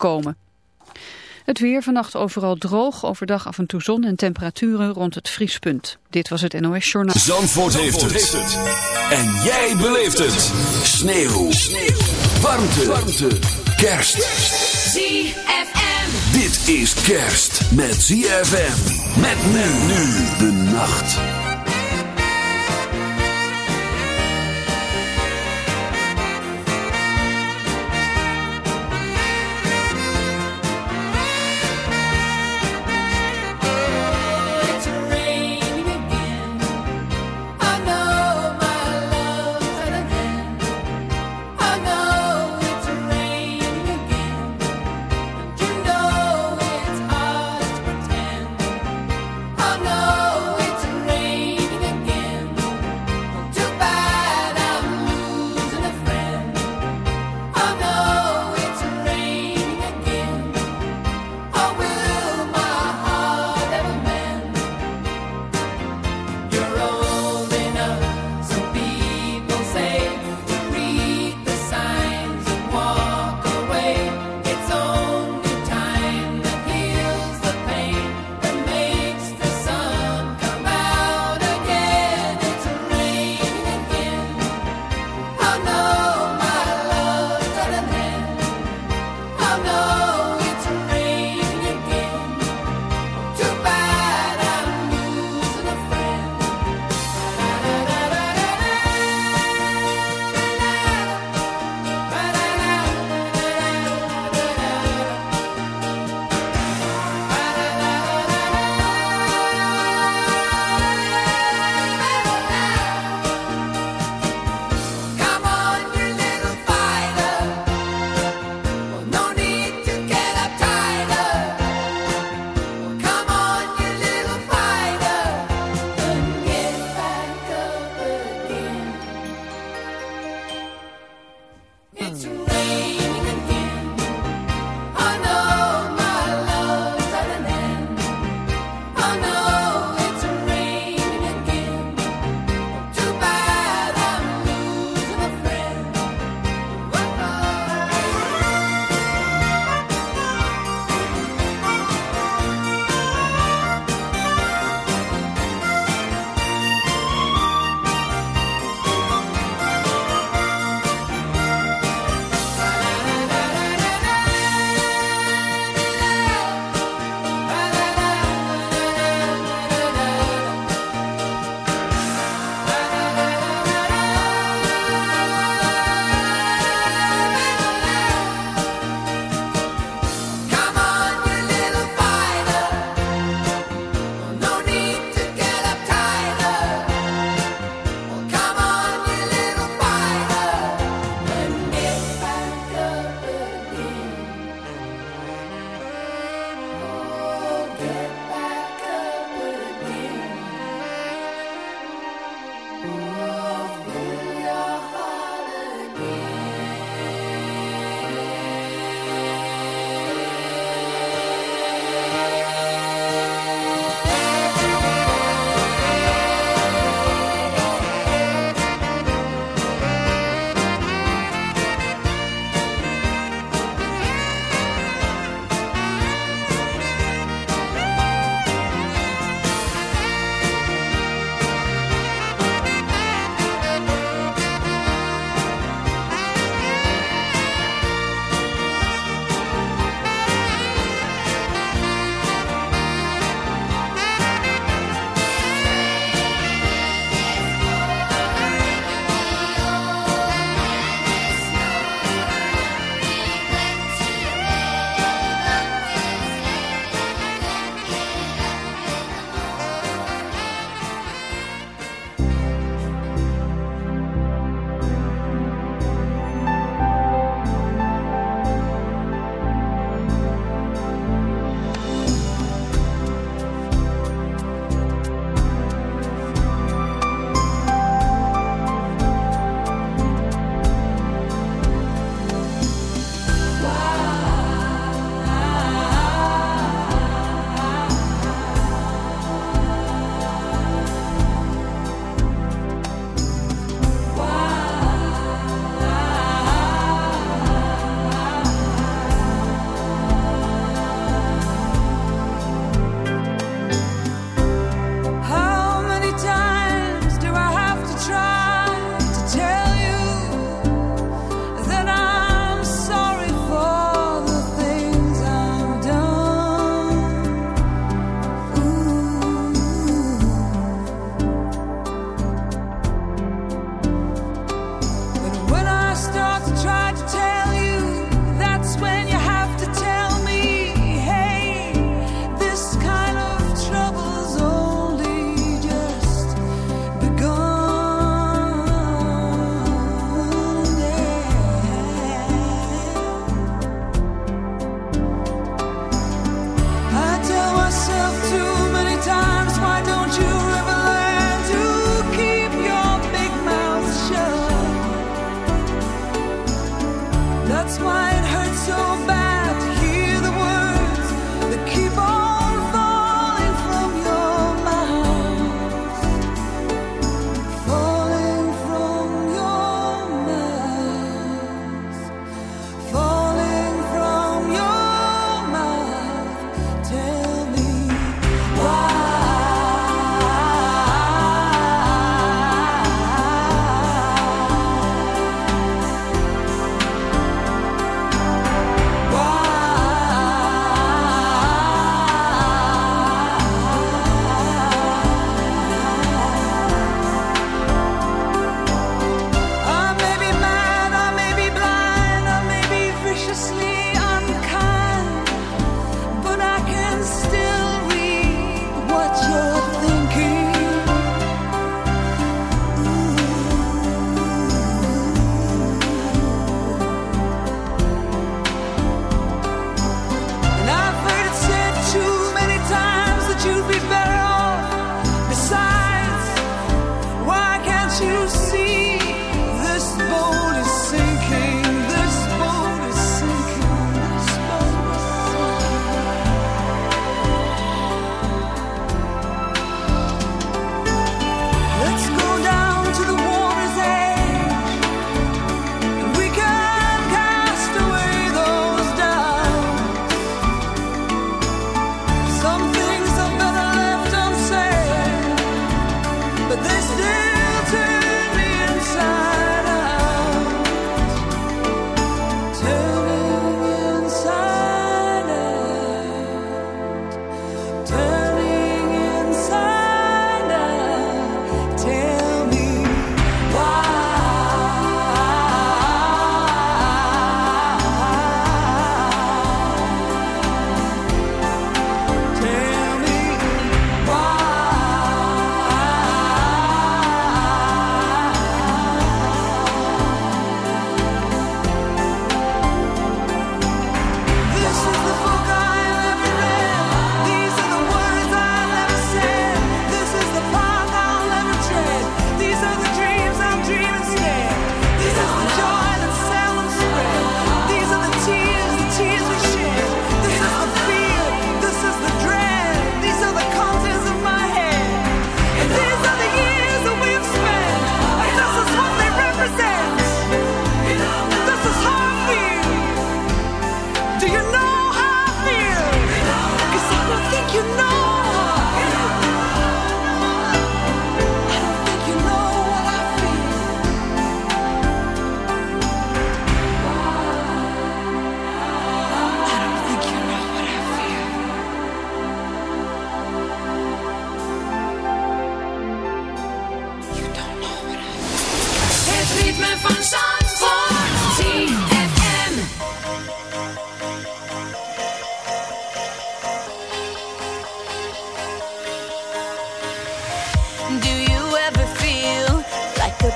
komen. Het weer vannacht overal droog, overdag af en toe zon en temperaturen rond het vriespunt. Dit was het NOS Journaal. Zandvoort, heeft, het. En jij beleeft het. Sneeuw. Sneeuw. Warmte. Warmte. Kerst. ZFM. Dit is kerst met ZFM. Met men nu de nacht.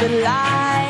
the light.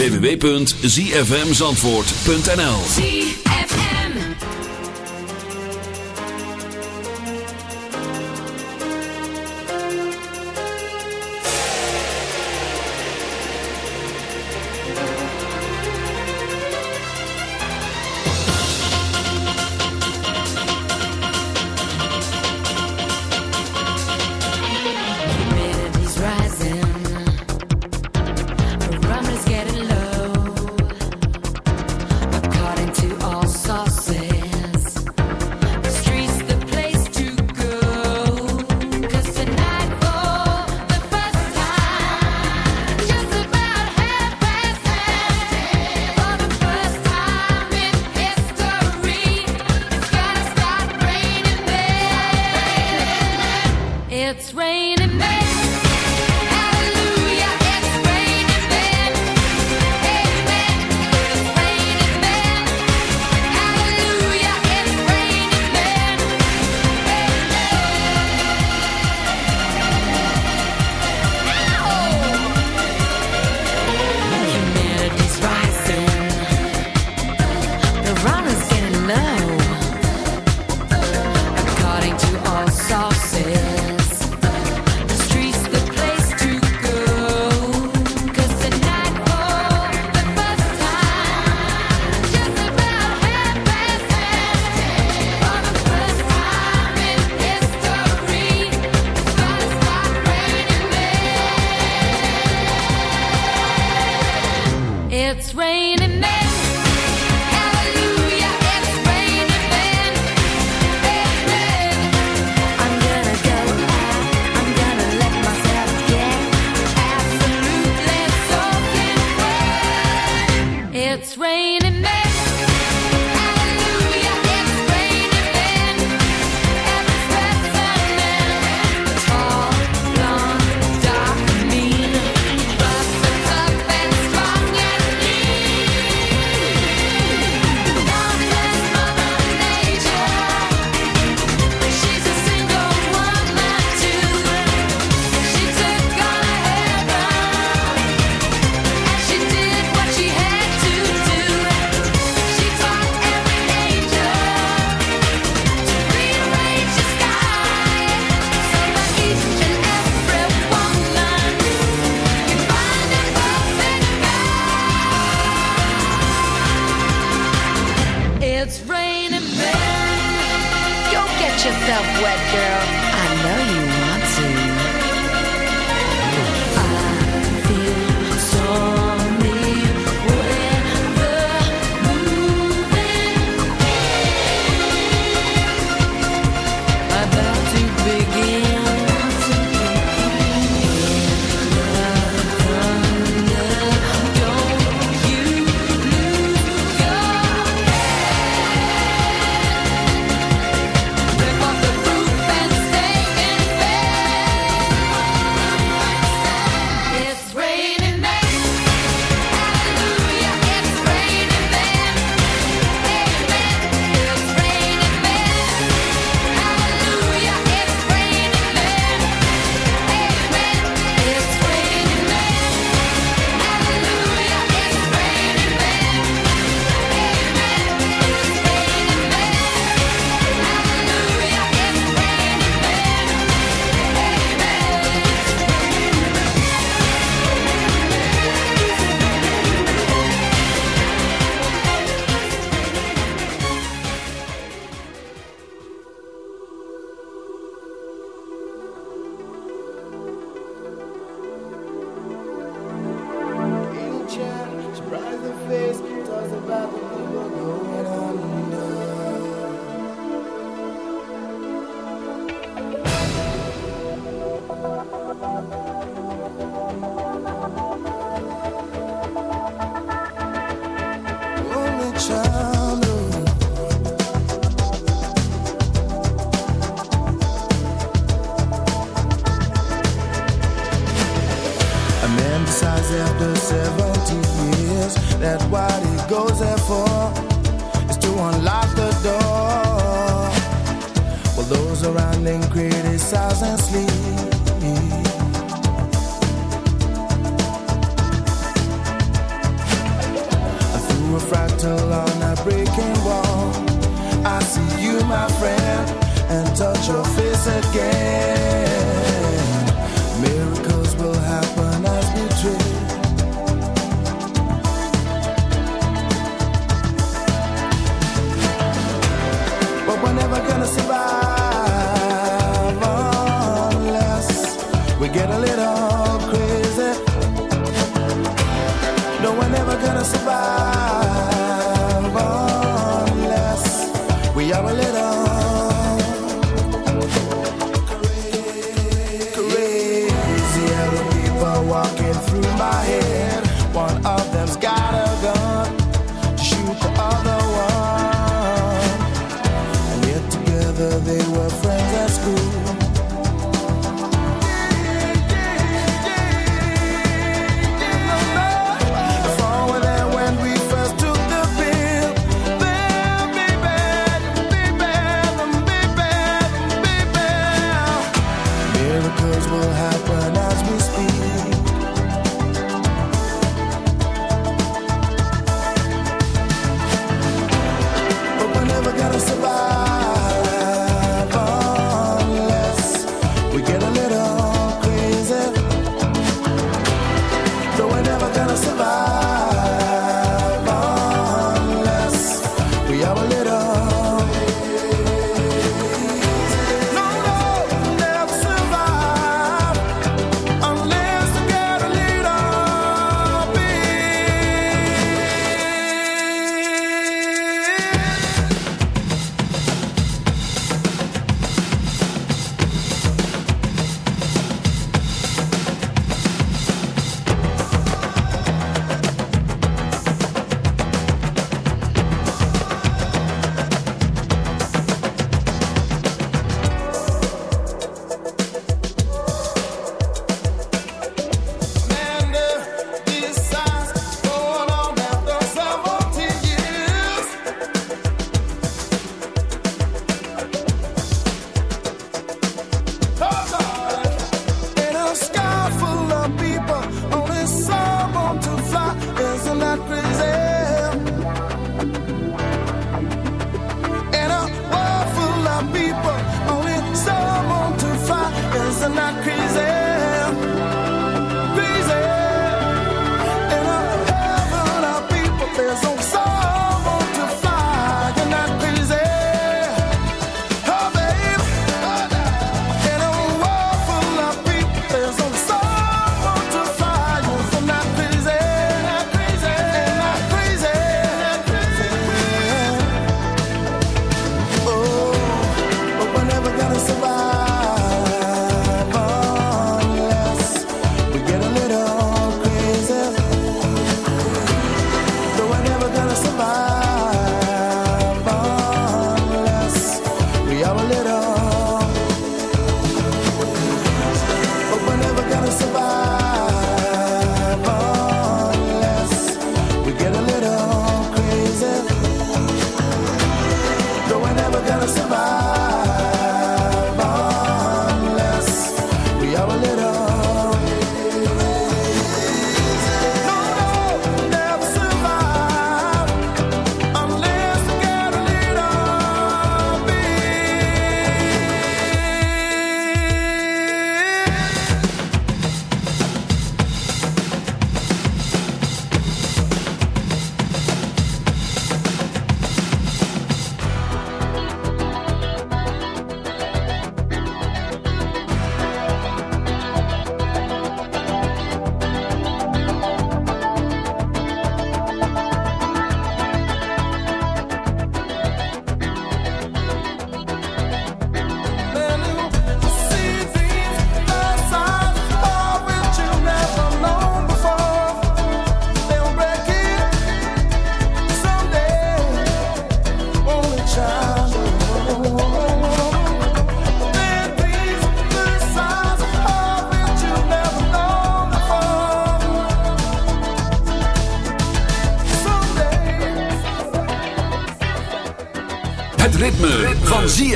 www.zfmzandvoort.nl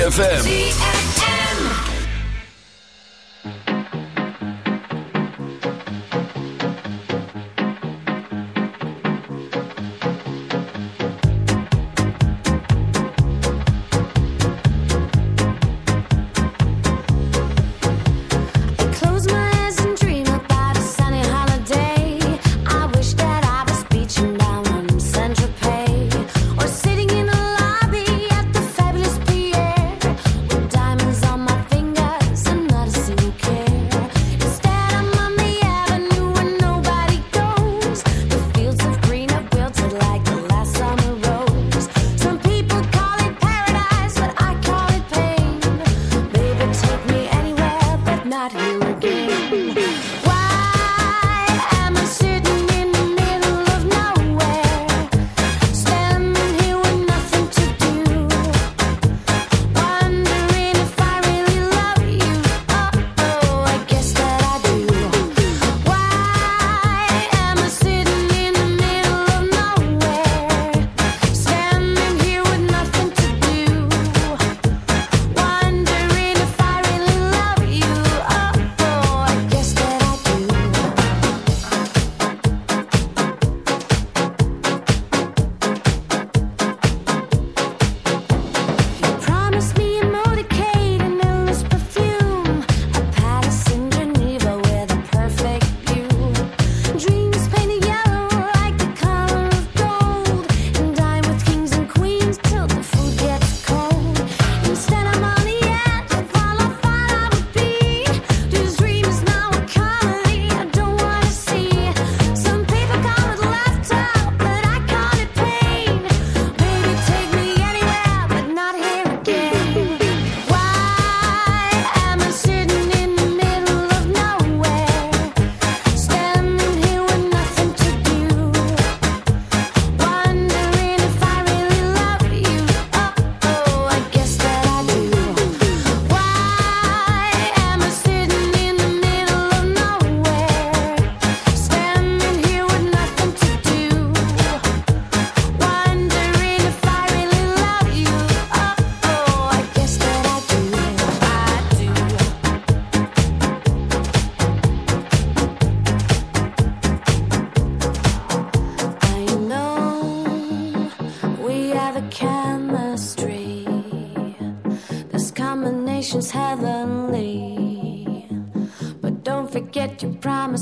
ZFM.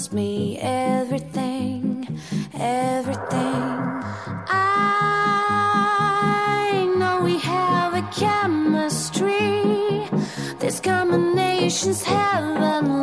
tells me everything, everything. I know we have a chemistry. This combination's heavenly.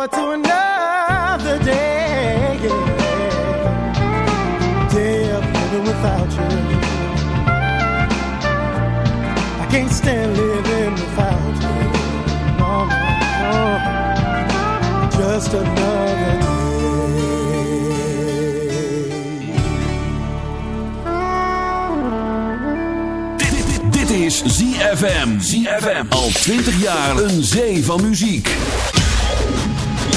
Forward to another day. Day of living without you. I can't stand living without you. No, no. Just another day. Is ZFM. ZFM. Al 20 jaar een zee van muziek.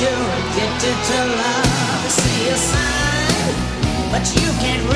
you're addicted to love. See a sign, but you can't.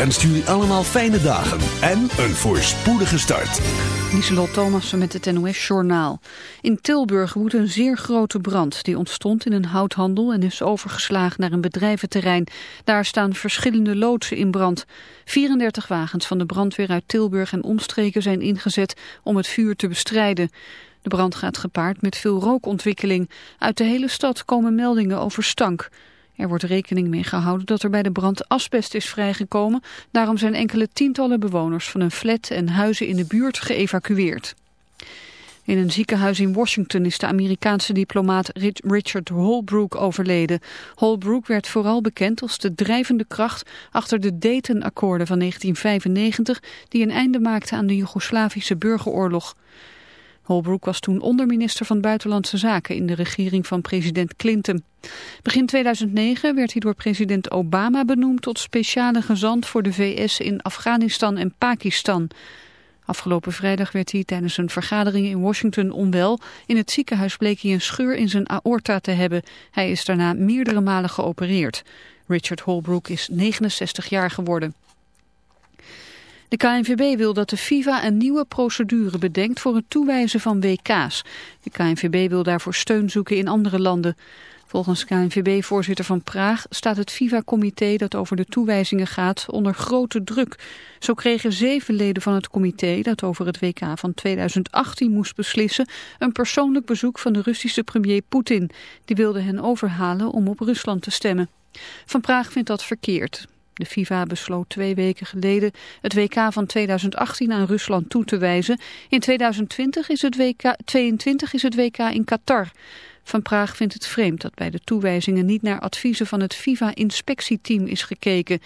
wenst jullie allemaal fijne dagen en een voorspoedige start. Lieselot Thomassen met het NOS-journaal. In Tilburg woedt een zeer grote brand. Die ontstond in een houthandel en is overgeslagen naar een bedrijventerrein. Daar staan verschillende loodsen in brand. 34 wagens van de brandweer uit Tilburg en omstreken zijn ingezet om het vuur te bestrijden. De brand gaat gepaard met veel rookontwikkeling. Uit de hele stad komen meldingen over stank. Er wordt rekening mee gehouden dat er bij de brand asbest is vrijgekomen. Daarom zijn enkele tientallen bewoners van een flat en huizen in de buurt geëvacueerd. In een ziekenhuis in Washington is de Amerikaanse diplomaat Richard Holbrooke overleden. Holbrooke werd vooral bekend als de drijvende kracht achter de Dayton-akkoorden van 1995... die een einde maakten aan de Joegoslavische burgeroorlog. Holbrooke was toen onderminister van Buitenlandse Zaken in de regering van president Clinton. Begin 2009 werd hij door president Obama benoemd tot speciale gezant voor de VS in Afghanistan en Pakistan. Afgelopen vrijdag werd hij tijdens een vergadering in Washington onwel. In het ziekenhuis bleek hij een scheur in zijn aorta te hebben. Hij is daarna meerdere malen geopereerd. Richard Holbrooke is 69 jaar geworden. De KNVB wil dat de FIFA een nieuwe procedure bedenkt voor het toewijzen van WK's. De KNVB wil daarvoor steun zoeken in andere landen. Volgens KNVB-voorzitter van Praag staat het FIFA-comité dat over de toewijzingen gaat onder grote druk. Zo kregen zeven leden van het comité dat over het WK van 2018 moest beslissen een persoonlijk bezoek van de Russische premier Poetin. Die wilde hen overhalen om op Rusland te stemmen. Van Praag vindt dat verkeerd. De FIFA besloot twee weken geleden het WK van 2018 aan Rusland toe te wijzen. In 2020 is het WK, 22 is het WK in Qatar. Van Praag vindt het vreemd dat bij de toewijzingen niet naar adviezen van het FIFA-inspectieteam is gekeken.